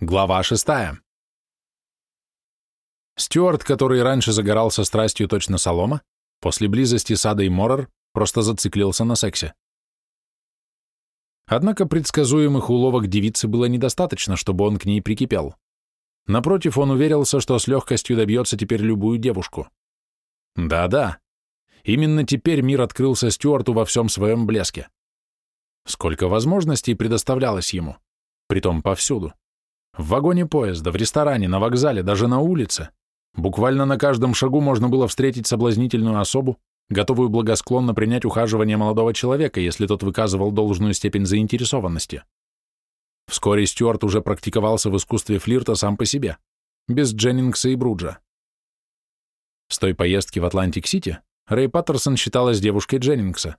Глава шестая. Стюарт, который раньше загорался страстью точно солома, после близости с Адой Моррер просто зациклился на сексе. Однако предсказуемых уловок девицы было недостаточно, чтобы он к ней прикипел. Напротив, он уверился, что с легкостью добьется теперь любую девушку. Да-да, именно теперь мир открылся Стюарту во всем своем блеске. Сколько возможностей предоставлялось ему, притом повсюду. В вагоне поезда, в ресторане, на вокзале, даже на улице. Буквально на каждом шагу можно было встретить соблазнительную особу, готовую благосклонно принять ухаживание молодого человека, если тот выказывал должную степень заинтересованности. Вскоре Стюарт уже практиковался в искусстве флирта сам по себе, без Дженнингса и Бруджа. С той поездки в Атлантик-Сити Рэй Паттерсон считалась девушкой Дженнингса.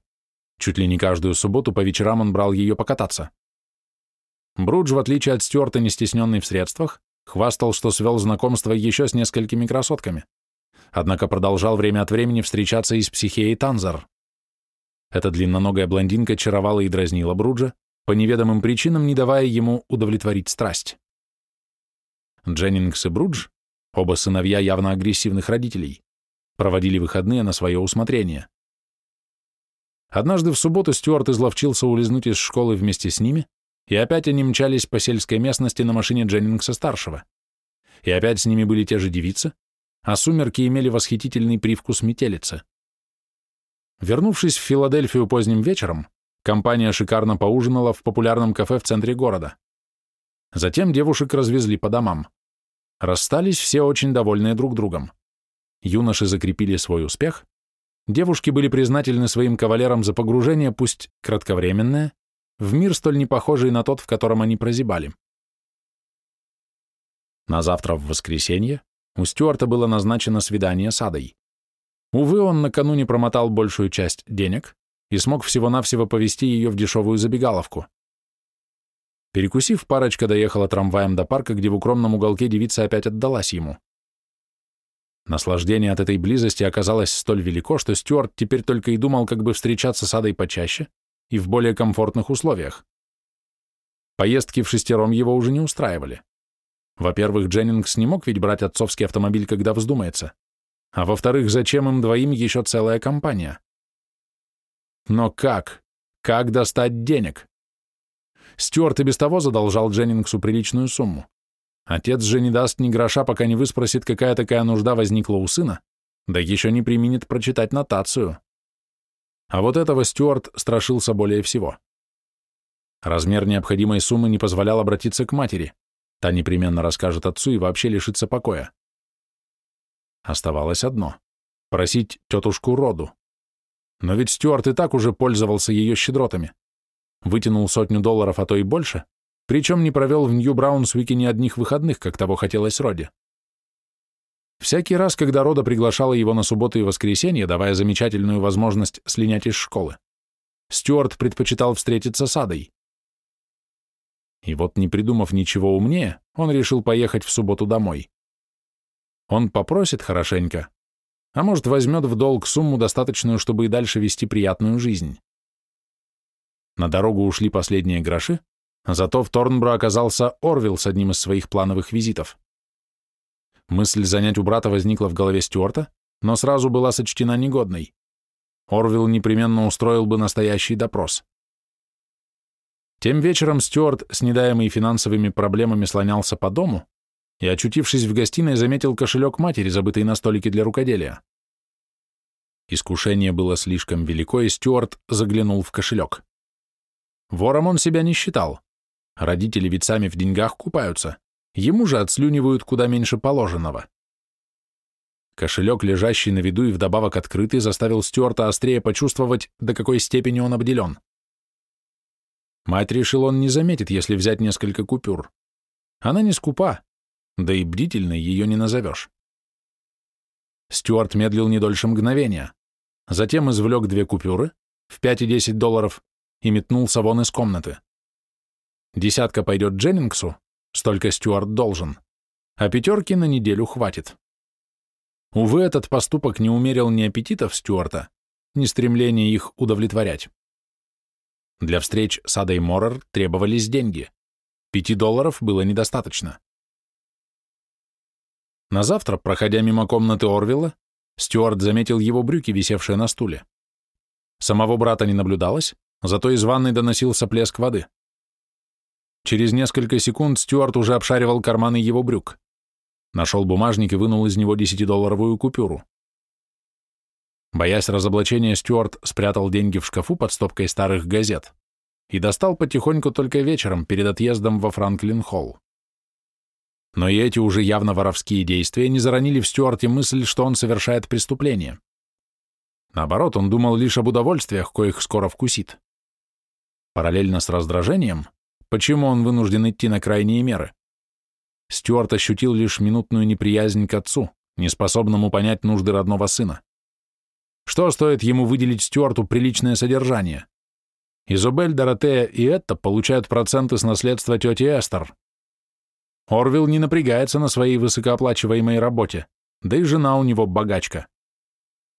Чуть ли не каждую субботу по вечерам он брал ее покататься. Брудж, в отличие от Стюарта, не стесненный в средствах, хвастал, что свел знакомство еще с несколькими красотками, однако продолжал время от времени встречаться и с психеей Танзар. Эта длинноногая блондинка чаровала и дразнила Бруджа, по неведомым причинам не давая ему удовлетворить страсть. Дженнингс и Брудж, оба сыновья явно агрессивных родителей, проводили выходные на свое усмотрение. Однажды в субботу Стюарт изловчился улизнуть из школы вместе с ними, и опять они мчались по сельской местности на машине Дженнингса-старшего. И опять с ними были те же девицы, а сумерки имели восхитительный привкус метелицы. Вернувшись в Филадельфию поздним вечером, компания шикарно поужинала в популярном кафе в центре города. Затем девушек развезли по домам. Расстались все очень довольные друг другом. Юноши закрепили свой успех, девушки были признательны своим кавалерам за погружение, пусть кратковременное, в мир столь непохожий на тот, в котором они прозябали. На завтра в воскресенье у Стюарта было назначено свидание с Адой. Увы, он накануне промотал большую часть денег и смог всего-навсего повести ее в дешевую забегаловку. Перекусив, парочка доехала трамваем до парка, где в укромном уголке девица опять отдалась ему. Наслаждение от этой близости оказалось столь велико, что Стюарт теперь только и думал, как бы встречаться с Адой почаще, и в более комфортных условиях. Поездки в шестером его уже не устраивали. Во-первых, Дженнингс не мог ведь брать отцовский автомобиль, когда вздумается. А во-вторых, зачем им двоим еще целая компания? Но как? Как достать денег? Стюарт и без того задолжал Дженнингсу приличную сумму. Отец же не даст ни гроша, пока не выспросит, какая такая нужда возникла у сына, да еще не применит прочитать нотацию. А вот этого Стюарт страшился более всего. Размер необходимой суммы не позволял обратиться к матери. Та непременно расскажет отцу и вообще лишится покоя. Оставалось одно — просить тетушку Роду. Но ведь Стюарт и так уже пользовался ее щедротами. Вытянул сотню долларов, а то и больше, причем не провел в Нью-Браунсвике ни одних выходных, как того хотелось Роде. Всякий раз, когда Рода приглашала его на субботу и воскресенье, давая замечательную возможность слинять из школы, Стюарт предпочитал встретиться с Адой. И вот, не придумав ничего умнее, он решил поехать в субботу домой. Он попросит хорошенько, а может, возьмет в долг сумму, достаточную, чтобы и дальше вести приятную жизнь. На дорогу ушли последние гроши, зато в Торнбро оказался Орвилл с одним из своих плановых визитов. Мысль занять у брата возникла в голове Стюарта, но сразу была сочтена негодной. Орвилл непременно устроил бы настоящий допрос. Тем вечером Стюарт, с недаемой финансовыми проблемами, слонялся по дому и, очутившись в гостиной, заметил кошелек матери, забытый на столике для рукоделия. Искушение было слишком велико, и Стюарт заглянул в кошелек. Вором он себя не считал. Родители ведь сами в деньгах купаются. Ему же отслюнивают куда меньше положенного. Кошелек, лежащий на виду и вдобавок открытый, заставил Стюарта острее почувствовать, до какой степени он обделен. Мать решил, он не заметит, если взять несколько купюр. Она не скупа, да и бдительной ее не назовешь. Стюарт медлил не дольше мгновения. Затем извлек две купюры, в 5 и 10 долларов, и метнулся вон из комнаты. Десятка пойдет Дженнингсу, Столько Стюарт должен. А пятерки на неделю хватит. Увы, этот поступок не умерил ни аппетитов Стюарта, ни стремления их удовлетворять. Для встреч с Адой Моррер требовались деньги. Пяти долларов было недостаточно. На завтра, проходя мимо комнаты Орвилла, Стюарт заметил его брюки, висевшие на стуле. Самого брата не наблюдалось, зато из ванной доносился плеск воды. Через несколько секунд Стюарт уже обшаривал карманы его брюк. Нашел бумажник и вынул из него десятидолларовую купюру. Боясь разоблачения, Стюарт спрятал деньги в шкафу под стопкой старых газет и достал потихоньку только вечером перед отъездом во Франклин-Холл. Но и эти уже явно воровские действия не заронили в Стюарте мысль, что он совершает преступление. Наоборот, он думал лишь об удовольствиях, коих скоро вкусит. Параллельно с раздражением, почему он вынужден идти на крайние меры, Стюарт ощутил лишь минутную неприязнь к отцу, неспособному понять нужды родного сына. Что стоит ему выделить Стюарту приличное содержание? Изобель, Доротея и Этта получают проценты с наследства тети Эстер. Орвилл не напрягается на своей высокооплачиваемой работе, да и жена у него богачка.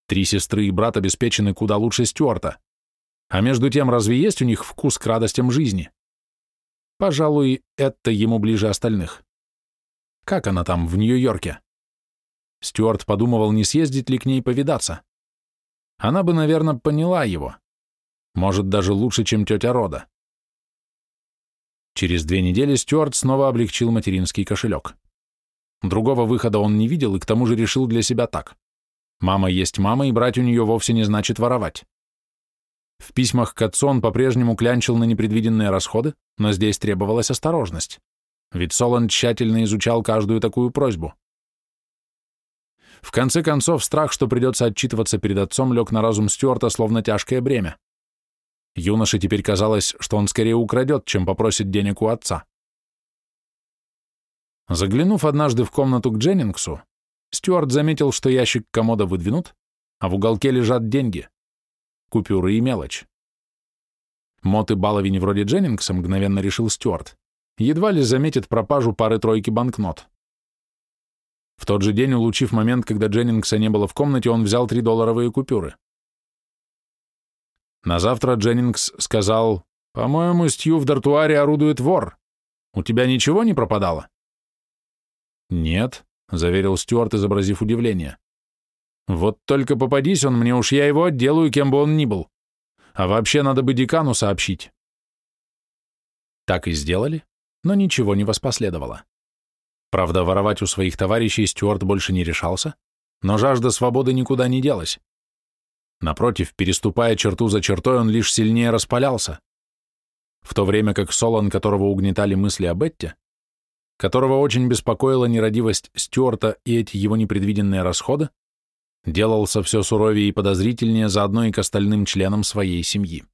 Три сестры и брат обеспечены куда лучше Стюарта. А между тем, разве есть у них вкус к радостям жизни? Пожалуй, это ему ближе остальных. Как она там, в Нью-Йорке? Стюарт подумывал, не съездить ли к ней повидаться. Она бы, наверное, поняла его. Может, даже лучше, чем тетя Рода. Через две недели Стюарт снова облегчил материнский кошелек. Другого выхода он не видел и к тому же решил для себя так. Мама есть мама, и брать у нее вовсе не значит воровать. В письмах к отцу он по-прежнему клянчил на непредвиденные расходы, но здесь требовалась осторожность, ведь Солон тщательно изучал каждую такую просьбу. В конце концов, страх, что придется отчитываться перед отцом, лег на разум Стюарта словно тяжкое бремя. Юноше теперь казалось, что он скорее украдет, чем попросит денег у отца. Заглянув однажды в комнату к Дженнингсу, Стюарт заметил, что ящик комода выдвинут, а в уголке лежат деньги, купюры и мелочь. Мот и баловень вроде Дженнингса, мгновенно решил Стюарт, едва ли заметит пропажу пары-тройки банкнот. В тот же день, улучив момент, когда Дженнингса не было в комнате, он взял три долларовые купюры. На завтра Дженнингс сказал, «По-моему, Стью в дартуаре орудует вор. У тебя ничего не пропадало?» «Нет», — заверил Стюарт, изобразив удивление. «Вот только попадись он мне, уж я его отделаю, кем бы он ни был. А вообще надо бы декану сообщить». Так и сделали, но ничего не воспоследовало. Правда, воровать у своих товарищей Стюарт больше не решался, но жажда свободы никуда не делась. Напротив, переступая черту за чертой, он лишь сильнее распалялся. В то время как Солон, которого угнетали мысли о Бетте, которого очень беспокоила нерадивость Стюарта и эти его непредвиденные расходы, делался все суровее и подозрительнее заодно и к остальным членам своей семьи.